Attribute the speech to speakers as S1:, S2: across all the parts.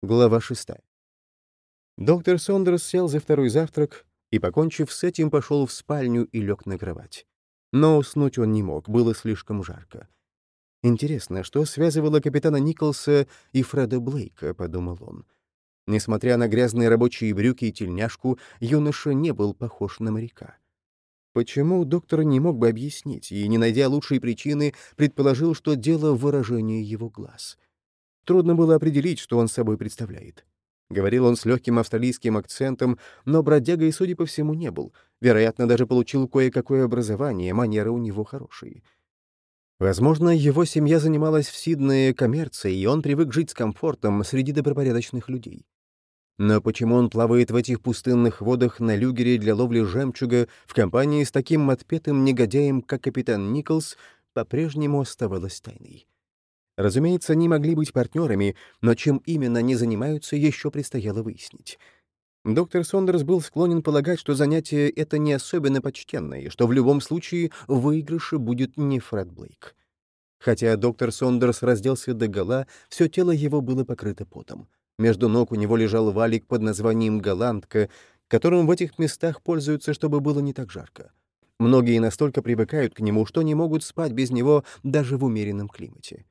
S1: Глава 6. Доктор Сондерс сел за второй завтрак и, покончив с этим, пошел в спальню и лег на кровать. Но уснуть он не мог, было слишком жарко. «Интересно, что связывало капитана Николса и Фреда Блейка?» — подумал он. Несмотря на грязные рабочие брюки и тельняшку, юноша не был похож на моряка. Почему доктор не мог бы объяснить и, не найдя лучшей причины, предположил, что дело в выражении его глаз — Трудно было определить, что он собой представляет. Говорил он с легким австралийским акцентом, но бродягой, судя по всему, не был. Вероятно, даже получил кое-какое образование, манеры у него хорошие. Возможно, его семья занималась в Сиднее коммерцией, и он привык жить с комфортом среди добропорядочных людей. Но почему он плавает в этих пустынных водах на люгере для ловли жемчуга в компании с таким отпетым негодяем, как капитан Николс, по-прежнему оставалось тайной. Разумеется, они могли быть партнерами, но чем именно они занимаются, еще предстояло выяснить. Доктор Сондерс был склонен полагать, что занятие это не особенно почтенное, и что в любом случае в выигрыше будет не Фред Блейк. Хотя доктор Сондерс разделся догола, все тело его было покрыто потом. Между ног у него лежал валик под названием «Голландка», которым в этих местах пользуются, чтобы было не так жарко. Многие настолько привыкают к нему, что не могут спать без него даже в умеренном климате.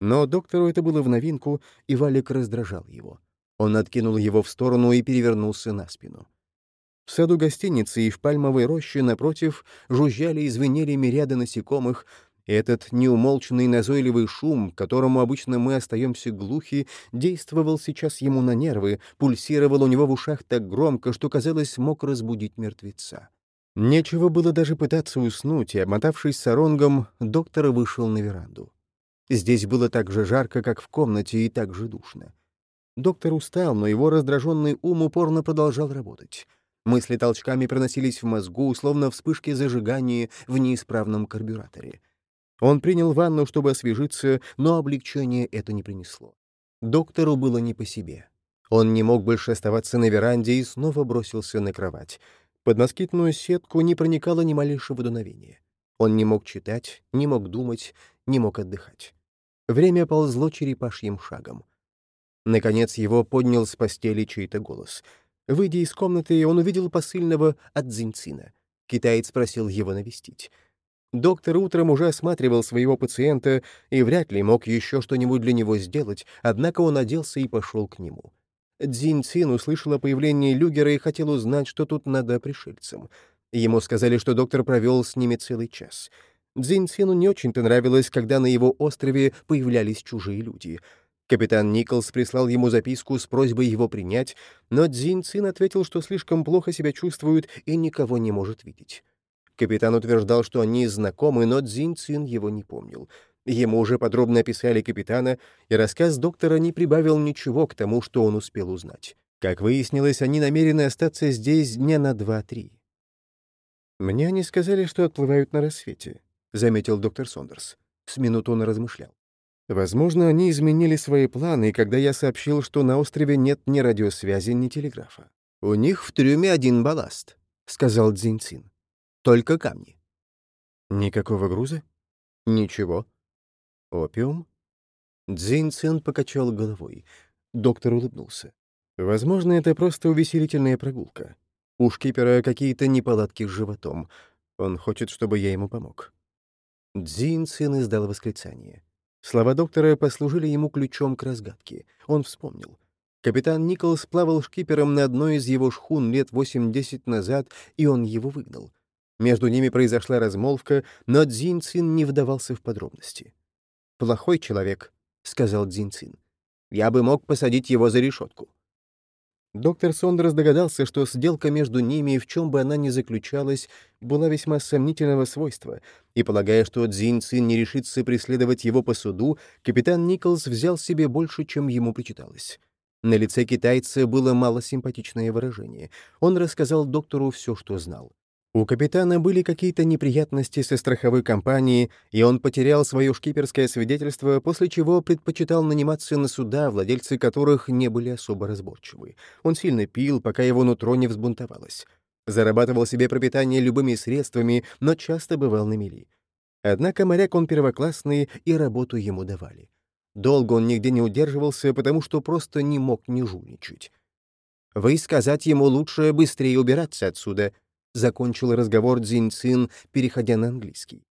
S1: Но доктору это было в новинку, и Валик раздражал его. Он откинул его в сторону и перевернулся на спину. В саду гостиницы и в пальмовой роще напротив жужжали и звенели мириады насекомых, и этот неумолчный назойливый шум, к которому обычно мы остаемся глухи, действовал сейчас ему на нервы, пульсировал у него в ушах так громко, что, казалось, мог разбудить мертвеца. Нечего было даже пытаться уснуть, и, обмотавшись саронгом, доктор вышел на веранду. Здесь было так же жарко, как в комнате, и так же душно. Доктор устал, но его раздраженный ум упорно продолжал работать. Мысли толчками проносились в мозгу, словно вспышки зажигания в неисправном карбюраторе. Он принял ванну, чтобы освежиться, но облегчение это не принесло. Доктору было не по себе. Он не мог больше оставаться на веранде и снова бросился на кровать. Под москитную сетку не проникало ни малейшего дуновения. Он не мог читать, не мог думать, не мог отдыхать. Время ползло черепашьим шагом. Наконец его поднял с постели чей-то голос. Выйдя из комнаты, он увидел посыльного от Дзинцина. Китаец просил его навестить. Доктор утром уже осматривал своего пациента и вряд ли мог еще что-нибудь для него сделать, однако он оделся и пошел к нему. Дзин Цин услышал о появлении Люгера и хотел узнать, что тут надо пришельцам. Ему сказали, что доктор провел с ними целый час — Дзиньцину не очень-то нравилось, когда на его острове появлялись чужие люди. Капитан Николс прислал ему записку с просьбой его принять, но Дзиньцин ответил, что слишком плохо себя чувствует и никого не может видеть. Капитан утверждал, что они знакомы, но Дзиньцин его не помнил. Ему уже подробно описали капитана, и рассказ доктора не прибавил ничего к тому, что он успел узнать. Как выяснилось, они намерены остаться здесь дня на два-три. Мне они сказали, что отплывают на рассвете. — заметил доктор Сондерс. С минуту он размышлял. Возможно, они изменили свои планы, когда я сообщил, что на острове нет ни радиосвязи, ни телеграфа. «У них в трюме один балласт», — сказал Дзинцин. «Только камни». «Никакого груза?» «Ничего». «Опиум?» Дзинцин покачал головой. Доктор улыбнулся. «Возможно, это просто увеселительная прогулка. У шкипера какие-то неполадки с животом. Он хочет, чтобы я ему помог». Дзин сын издал восклицание. Слова доктора послужили ему ключом к разгадке. Он вспомнил. Капитан Николс плавал шкипером на одной из его шхун лет 8-10 назад, и он его выгнал. Между ними произошла размолвка, но Дзин Цин не вдавался в подробности. «Плохой человек», — сказал Дзин Цин. «Я бы мог посадить его за решетку». Доктор Сондерс догадался, что сделка между ними, в чем бы она ни заключалась, была весьма сомнительного свойства, и, полагая, что Цзинь Цин не решится преследовать его по суду, капитан Николс взял себе больше, чем ему причиталось. На лице китайца было малосимпатичное выражение. Он рассказал доктору все, что знал. У капитана были какие-то неприятности со страховой компанией, и он потерял свое шкиперское свидетельство, после чего предпочитал наниматься на суда, владельцы которых не были особо разборчивы. Он сильно пил, пока его нутро не взбунтовалось. Зарабатывал себе пропитание любыми средствами, но часто бывал на мели. Однако моряк он первоклассный, и работу ему давали. Долго он нигде не удерживался, потому что просто не мог не жульничать. «Вы сказать ему лучше быстрее убираться отсюда», — закончил разговор Цзинь Цин, переходя на английский.